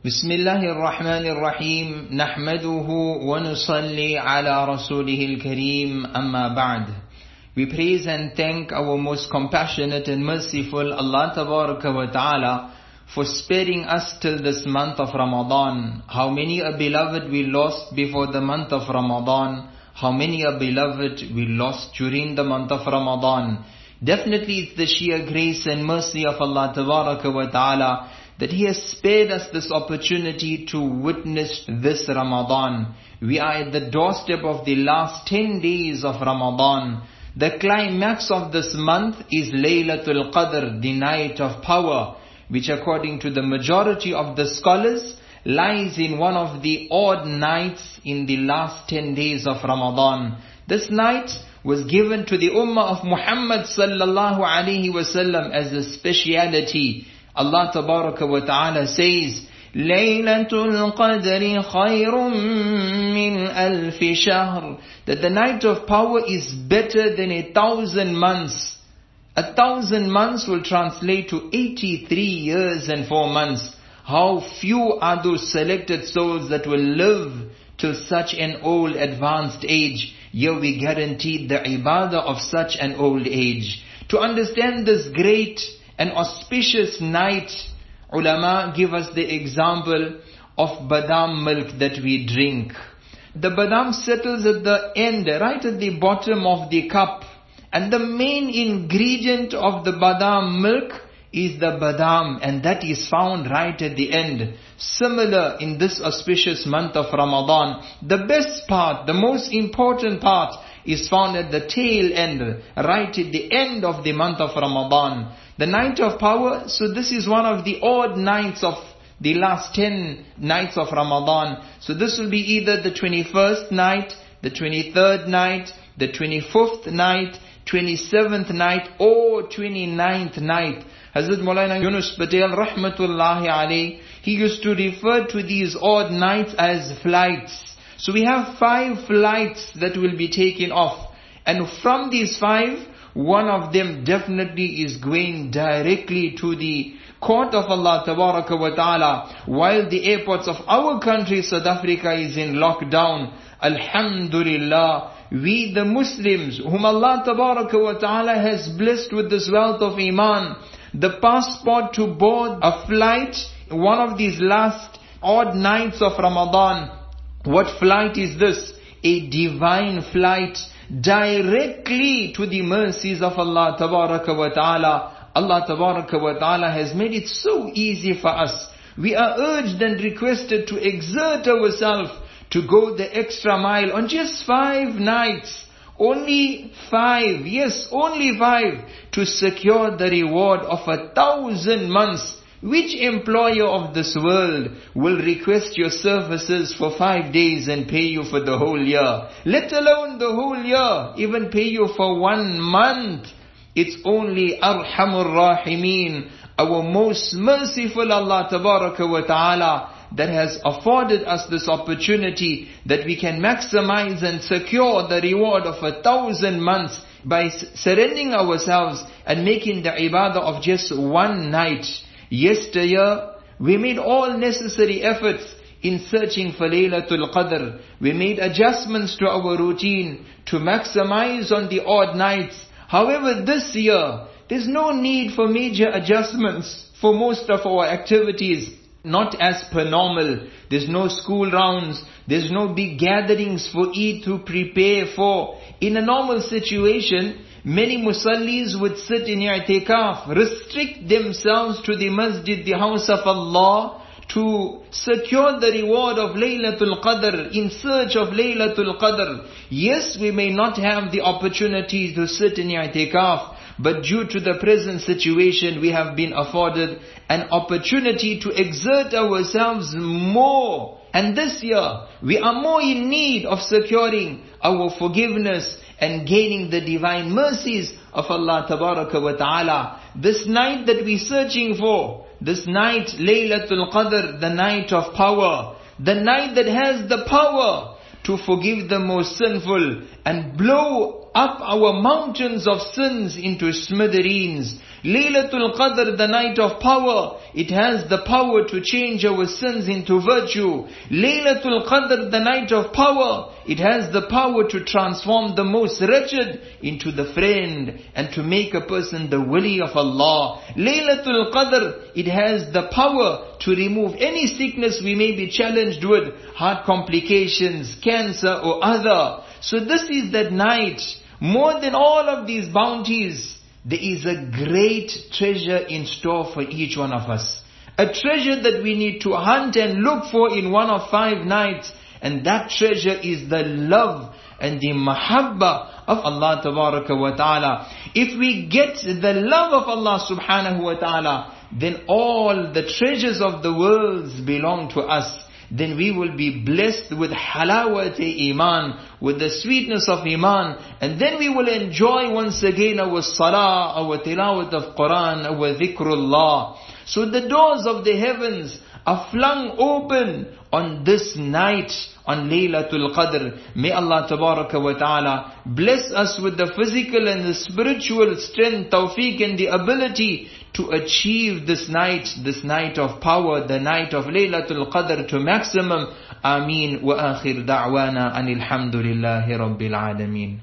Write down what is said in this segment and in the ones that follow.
بسم الله الرحمن الرحيم نحمده ونصلي على رسوله الكريم أما بعد We praise and thank our most compassionate and merciful Allah Tabaraka wa Ta'ala for sparing us till this month of Ramadan. How many a beloved we lost before the month of Ramadan. How many a beloved we lost during the month of Ramadan. Definitely it's the sheer grace and mercy of Allah Tabaraka wa Ta'ala that He has spared us this opportunity to witness this Ramadan. We are at the doorstep of the last 10 days of Ramadan. The climax of this month is Laylatul Qadr, the night of power, which according to the majority of the scholars lies in one of the odd nights in the last 10 days of Ramadan. This night was given to the Ummah of Muhammad sallallahu alaihi wasallam as a speciality. Allah tabaraka wa ta'ala says, ليلة القدر خير من ألف شهر That the night of power is better than a thousand months. A thousand months will translate to 83 years and 4 months. How few are those selected souls that will live till such an old advanced age. Here we guaranteed the ibadah of such an old age. To understand this great and auspicious night, ulama give us the example of badam milk that we drink. The badam settles at the end, right at the bottom of the cup. And the main ingredient of the badam milk is the badam and that is found right at the end. Similar in this auspicious month of Ramadan, the best part, the most important part is found at the tail end, right at the end of the month of Ramadan. The night of power, so this is one of the odd nights of the last 10 nights of Ramadan. So this will be either the 21st night, the 23rd night, the 25th night, 27th night or 29th night. Hazrat Maulana Yunus Patel rahmatullahi alayhi, he used to refer to these odd nights as flights. So we have five flights that will be taken off. And from these five, one of them definitely is going directly to the court of Allah Tabaraka wa Ta'ala while the airports of our country South Africa is in lockdown. Alhamdulillah, we the Muslims whom Allah Tabaraka wa Ta'ala has blessed with this wealth of Iman, the passport to board a flight, one of these last odd nights of Ramadan. What flight is this? A divine flight directly to the mercies of Allah Tabaraka wa Ta'ala. Allah Tabaraka wa Ta'ala has made it so easy for us. We are urged and requested to exert ourselves to go the extra mile on just five nights. Only five, yes, only five to secure the reward of a thousand months. Which employer of this world will request your services for five days and pay you for the whole year? Let alone the whole year, even pay you for one month. It's only Arhamur Rahimin, our most merciful Allah Tabaraka wa Ta'ala that has afforded us this opportunity that we can maximize and secure the reward of a thousand months by surrendering ourselves and making the ibadah of just one night. Yesteryear, we made all necessary efforts in searching for Laylatul Qadr. We made adjustments to our routine to maximize on the odd nights. However, this year, there's no need for major adjustments for most of our activities. Not as per normal. There's no school rounds. There's no big gatherings for Eid to prepare for. In a normal situation, many musallis would sit in i'tikaf, restrict themselves to the masjid, the house of Allah, to secure the reward of Laylatul Qadr, in search of Laylatul Qadr. Yes, we may not have the opportunity to sit in i'tikaf, but due to the present situation, we have been afforded an opportunity to exert ourselves more. And this year, we are more in need of securing our forgiveness and gaining the divine mercies of Allah Tabaraka wa Ta'ala. This night that we're searching for, this night, Laylatul Qadr, the night of power, the night that has the power to forgive the most sinful and blow up our mountains of sins into smithereens. Laylatul Qadr, the night of power, it has the power to change our sins into virtue. Laylatul Qadr, the night of power, it has the power to transform the most wretched into the friend and to make a person the wali of Allah. Laylatul Qadr, it has the power to remove any sickness we may be challenged with, heart complications, cancer or other. So this is that night. More than all of these bounties, there is a great treasure in store for each one of us. A treasure that we need to hunt and look for in one of five nights. And that treasure is the love and the mahabba of Allah wa ta'ala. If we get the love of Allah subhanahu wa ta'ala, then all the treasures of the worlds belong to us then we will be blessed with halawat iman, with the sweetness of iman, and then we will enjoy once again our salah, our tilawat of Quran, our dhikrullah. So the doors of the heavens are flung open on this night, on Laylatul Qadr. May Allah Tabaraka wa Ta'ala bless us with the physical and the spiritual strength, tawfiq and the ability to achieve this night, this night of power, the night of Laylatul Qadr to maximum. Ameen wa akhir da'wana anil hamdulillahi rabbil alameen.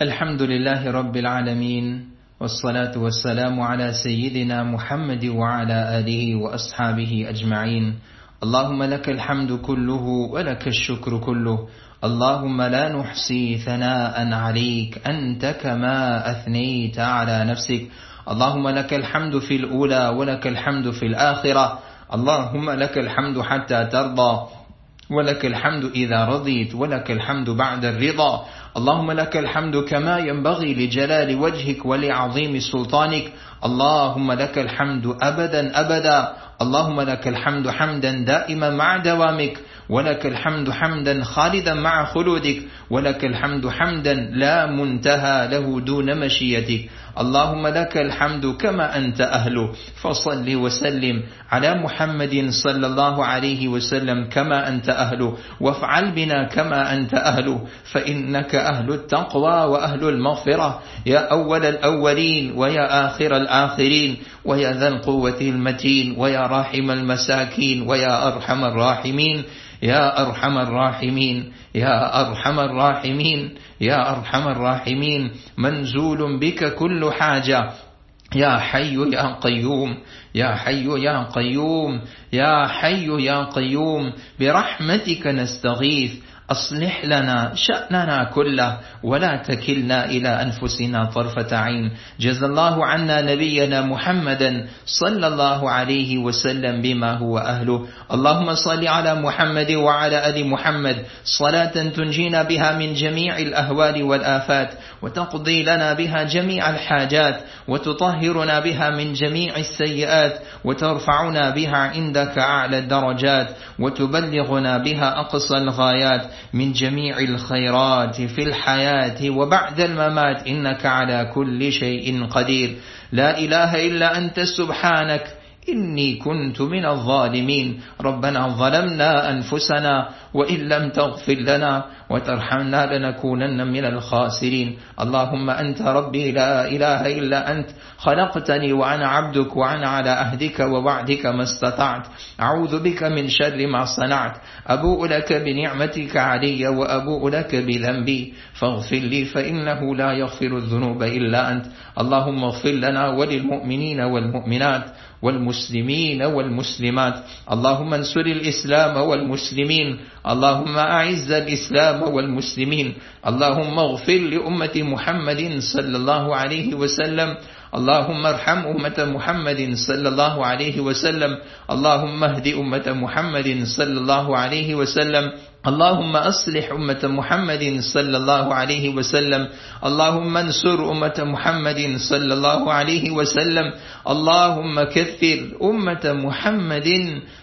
Alhamdulillahi rabbil alameen. والصلاة والسلام على سيدنا محمد وعلى آله وأصحابه أجمعين اللهم لك الحمد كله ولك الشكر كله اللهم لا نحصي ثناء عليك أنت كما أثنيت على نفسك اللهم لك الحمد في الأولى ولك الحمد في الآخرة. اللهم لك الحمد حتى ترضى ولك الحمد إذا رضيت ولك الحمد بعد الرضا. اللهم لك الحمد كما ينبغي لجلال وجهك ولعظيم سلطانك. اللهم لك الحمد أبدا أبدا. اللهم لك الحمد حمدا دائما مع دوامك. ولك الحمد حمدا خالدا مع خلودك ولك الحمد حمدا لا منتهى له دون مشيتك. اللهم لك الحمد كما أنت أهله. فصل وسلم على محمد صلى الله عليه وسلم كما أنت أهله. وافعل بنا كما أنت أهله. فإنك أهل التقوى وأهل المغفرة. يا أول الأولين ويا آخر الآخرين. ويا ذا القوة المتين. ويا راحم المساكين. ويا أرحم الراحمين. يا أرحم الراحمين يا أرحم الراحمين يا أرحم الراحمين منزول بك كل حاجة. يا حي يا قيوم يا حي يا قيوم يا حي يا قيوم برحمتك نستغيث. أصلح لنا شأننا كله ولا تكلنا إلى أنفسنا طرفة عين. جزا الله عنا نبينا محمدا صلى الله عليه وسلم بما هو أهله. اللهم صل على محمد وعلى آل محمد. صلاة تنجينا بها من جميع الأهوال والآفات وتقضي لنا بها جميع الحاجات وتطهرنا بها من جميع السيئات وترفعنا بها عندك أعلى الدرجات وتبلغنا بها أقصى الغايات. من جميع الخيرات في الحياة وبعد الممات إنك على كل شيء قدير. لا إله إلا أنت سبحانك إني كنت من الظالمين. ربنا ظلمنا أنفسنا وإن لم تغفر لنا وترحمنا لنكونن من الخاسرين. اللهم أنت ربي لا إله إلا أنت. خلقتني وأنا عبدك وأنا على أهدك ووعدك ما استطعت. أعوذ بك من شر ما صنعت. أبوء لك بنعمتك علي وأبوء لك بذنبي. فاغفر لي فإنه لا يغفر الذنوب إلا أنت. اللهم اغفر لنا وللمؤمنين والمؤمنات والمسلمين والمسلمات. اللهم انصر الإسلام والمسلمين. اللهم أعز الإسلام والمسلمين. اللهم اغفر لأمة محمد صلى الله عليه وسلم. اللهم ارحم أمة محمد صلى الله عليه وسلم. اللهم اهد أمة محمد صلى الله عليه وسلم. اللهم أصلح أمة محمد صلى الله عليه وسلم. اللهم انصر أمة محمد صلى الله عليه وسلم. اللهم كثر أمة محمد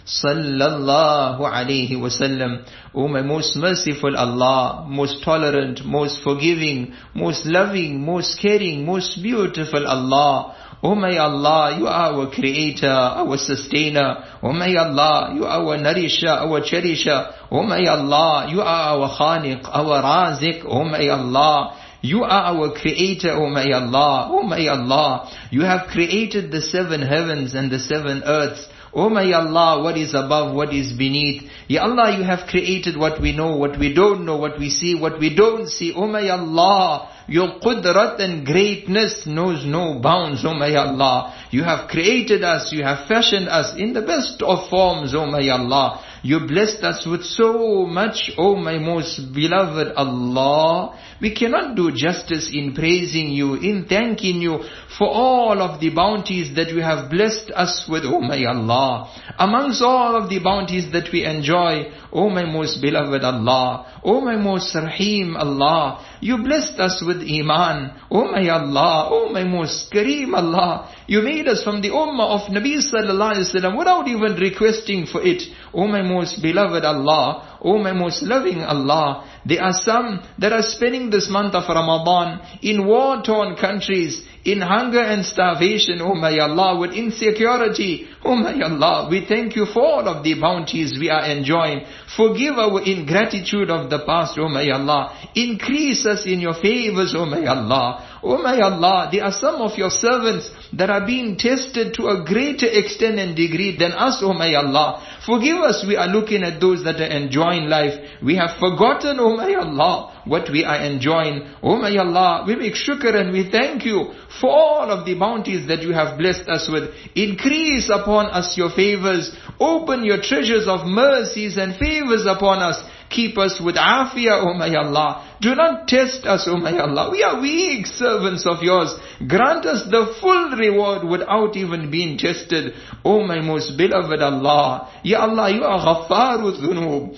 صلى الله عليه وسلم. O my most merciful Allah, most tolerant, most forgiving, most loving, most caring, most beautiful Allah, O oh may Allah, you are our creator, our sustainer. O oh may Allah, you are our nourisher, our cherisher. O oh may Allah, you are our khaliq, our razik. O oh, may Allah, You are our creator, oh, O my Allah. Oh, o my Allah. You have created the seven heavens and the seven earths. Oh my Allah, what is above, what is beneath. Ya Allah, you have created what we know, what we don't know, what we see, what we don't see. Oh my Allah, your qudrat and greatness knows no bounds, oh my Allah. You have created us, you have fashioned us in the best of forms, oh my Allah. You blessed us with so much, oh my most beloved Allah. We cannot do justice in praising you, in thanking you for all of the bounties that you have blessed us with, oh my Allah. Amongst all of the bounties that we enjoy, oh my most beloved Allah, oh my most Rahim Allah, you blessed us with Iman, oh my Allah, oh my most Kareem Allah. You made us from the Ummah of Nabi Sallallahu Alaihi Wasallam without even requesting for it. Oh my most beloved Allah, oh my most loving Allah. There are some that are spending this month of Ramadan in war-torn countries, in hunger and starvation, oh my Allah, with insecurity, oh my Allah, we thank you for all of the bounties we are enjoying. Forgive our ingratitude of the past, oh my Allah. Increase us in your favors, oh my Allah. Oh my Allah, there are some of your servants that are being tested to a greater extent and degree than us, oh my Allah. Forgive us, we are looking at those that are enjoying life. We have forgotten, oh my Allah, what we are enjoying. Oh my Allah, we make shukr and we thank you for all of the bounties that you have blessed us with. Increase upon us your favors. Open your treasures of mercies and favors upon us. Keep us with afiyah, O my Allah. Do not test us, O my Allah. We are weak servants of yours. Grant us the full reward without even being tested. O my most beloved Allah. Ya Allah, you are ghaffaru dhunub.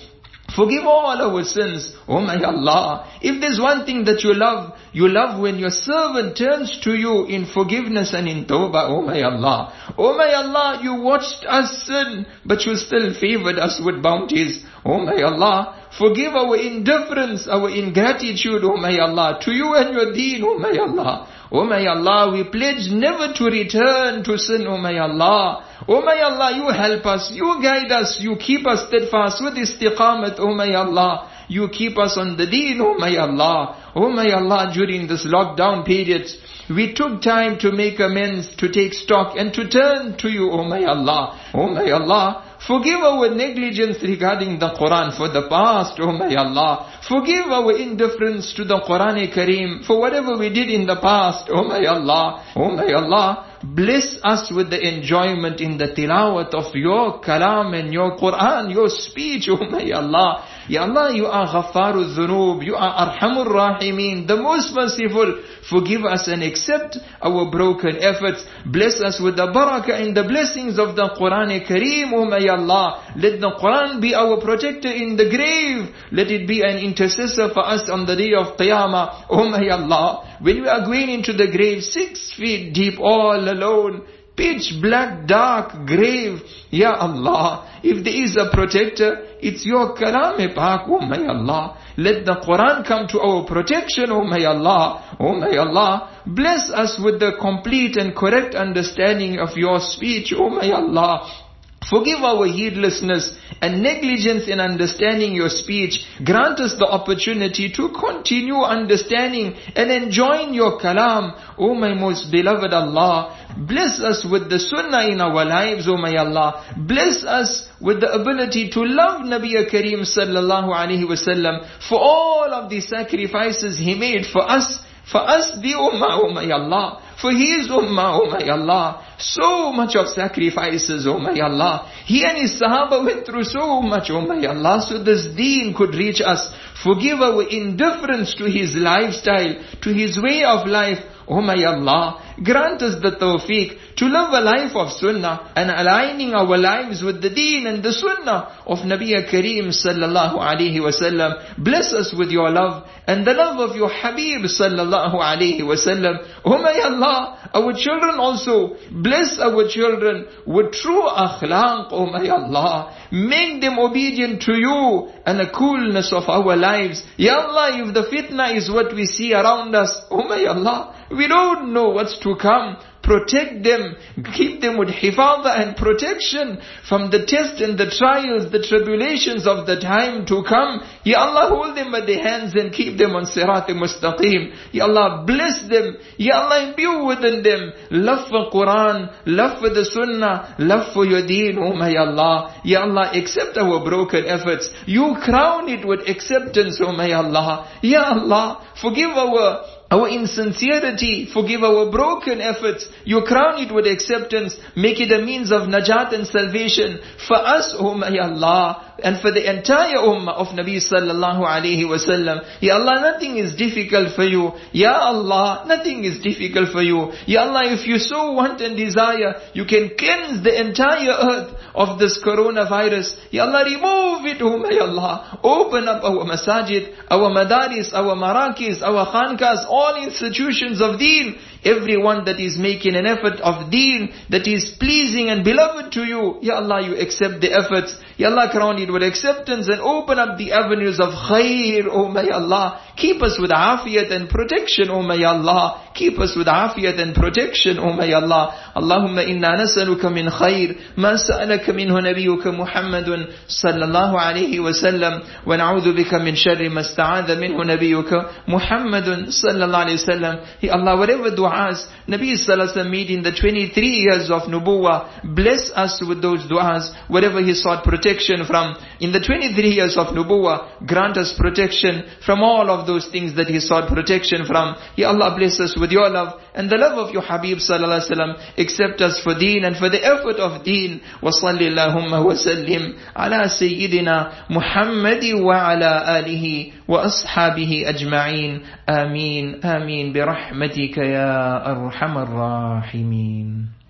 Forgive all our sins, oh my Allah. If there's one thing that you love, you love when your servant turns to you in forgiveness and in tawbah, oh my Allah. Oh my Allah, you watched us sin, but you still favored us with bounties. Oh my Allah, forgive our indifference, our ingratitude, oh my Allah, to you and your deen, oh my Allah. Oh my Allah, we pledge never to return to sin, oh my Allah. Oh my Allah, you help us, you guide us, you keep us steadfast with istiqamat, oh my Allah. You keep us on the deen, oh my Allah. Oh my Allah, during this lockdown period, we took time to make amends, to take stock and to turn to you, oh my Allah. Oh my Allah, Forgive our negligence regarding the Quran for the past, oh my Allah. Forgive our indifference to the Quran Kareem for whatever we did in the past, oh my Allah. Oh my Allah. Bless us with the enjoyment in the tilawat of your kalam and your Quran, your speech, oh my Allah. Ya Allah, you are Ghafarul Dhunub, you are Arhamur Rahimin, the most merciful. Forgive us and accept our broken efforts. Bless us with the barakah and the blessings of the Quran Kareem, oh my Allah. Let the Quran be our protector in the grave. Let it be an intercessor for us on the day of Qiyamah, oh my Allah. When we are going into the grave, six feet deep, all alone, pitch black dark grave. Ya Allah, if there is a protector, it's your kalam pak, oh my Allah. Let the Quran come to our protection, oh my Allah. Oh my Allah, bless us with the complete and correct understanding of your speech, oh my Allah. Forgive our heedlessness and negligence in understanding your speech. Grant us the opportunity to continue understanding and enjoying your kalam. O my most beloved Allah, bless us with the sunnah in our lives, O my Allah. Bless us with the ability to love Nabi Kareem sallallahu alaihi wasallam for all of the sacrifices he made for us, for us the ummah, O my Allah. For his ummah, oh, oh my Allah, so much of sacrifices, oh my Allah. He and his Sahaba went through so much, oh my Allah, so this deen could reach us. Forgive our indifference to his lifestyle, to his way of life, oh my Allah. Grant us the tawfiq to live a life of sunnah and aligning our lives with the deen and the sunnah of Nabi Kareem sallallahu alaihi wasallam. Bless us with your love and the love of your Habib sallallahu alaihi wasallam. Oh my Allah, our children also, bless our children with true akhlaq, oh my Allah. Make them obedient to you and the coolness of our lives. Ya Allah, if the fitna is what we see around us, oh my Allah, we don't know what's to come. Protect them, keep them with hifadha and protection from the tests and the trials, the tribulations of the time to come. Ya Allah, hold them by the hands and keep them on sirat mustaqim. Ya Allah, bless them. Ya Allah, imbue within them love for Quran, love for the Sunnah, love for your deen, oh my Allah. Ya Allah, accept our broken efforts. You crown it with acceptance, oh my Allah. Ya Allah, forgive our our insincerity, forgive our broken efforts. You crown it with acceptance. Make it a means of najat and salvation for us, oh my Allah and for the entire ummah of Nabi sallallahu alayhi wasallam. Ya Allah, nothing is difficult for you. Ya Allah, nothing is difficult for you. Ya Allah, if you so want and desire, you can cleanse the entire earth of this coronavirus. Ya Allah, remove it, oh my Allah. Open up our masajid, our madaris, our marakis, our khankas, all institutions of deen. Everyone that is making an effort of deen that is pleasing and beloved to you, Ya Allah, you accept the efforts. Ya Allah, crown it with acceptance and open up the avenues of khair, oh my Allah. Keep us with afiyat and protection, oh my Allah. Keep us with afiyat and protection, oh my Allah. Allahumma inna nasaluka min khair ma sa'alaka minhu nabiyuka Muhammadun sallallahu alayhi wa sallam wa na'udhu bika min sharri ma sta'adha minhu nabiyuka Muhammadun sallallahu alayhi wa sallam. Ya Allah, whatever dua du'as Nabi Sallallahu made in the 23 years of Nubuwa. Bless us with those du'as, whatever he sought protection from. In the 23 years of Nubuwa, grant us protection from all of those things that he sought protection from. Ya Allah bless us with your love and the love of your Habib Sallallahu Alaihi Wasallam. Accept us for deen and for the effort of deen. وصل اللهم وسلم على سيدنا محمد وعلى آله وأصحابه أجمعين آمين آمين برحمتك يا أرحم الراحمين.